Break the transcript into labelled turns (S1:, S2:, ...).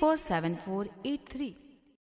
S1: Four seven four eight three.